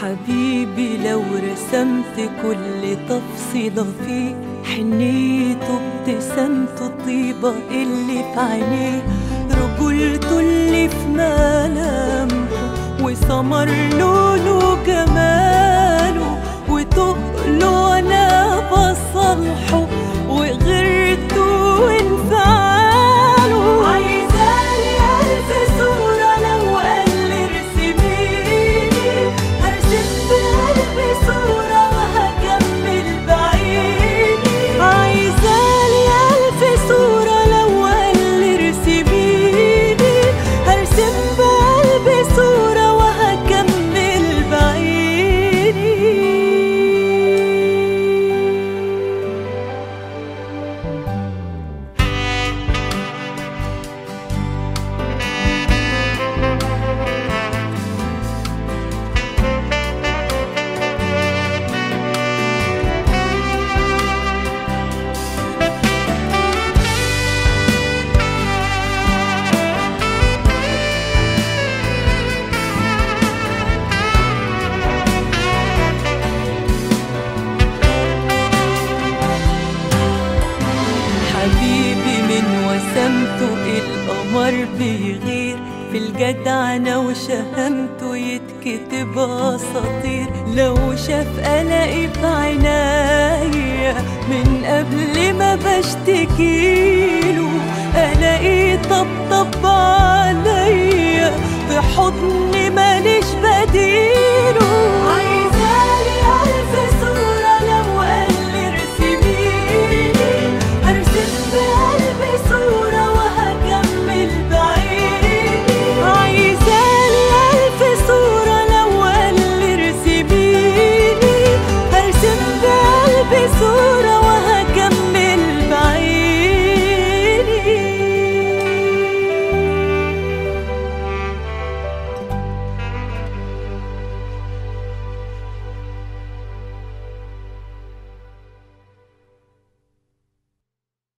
حبيبي لو رسمت كل تفصيلة فيه حنيته ابتسامته طيبة اللي في عينيه رجولته اللي في ملامحه وسمر لونه جماله وتقله أنا بصلحه وغيرته القمر بيغير في الجدعنة وشهمته يتكتب أساطير. لو شاف قلقي في عينيا من قبل ما بشتكيله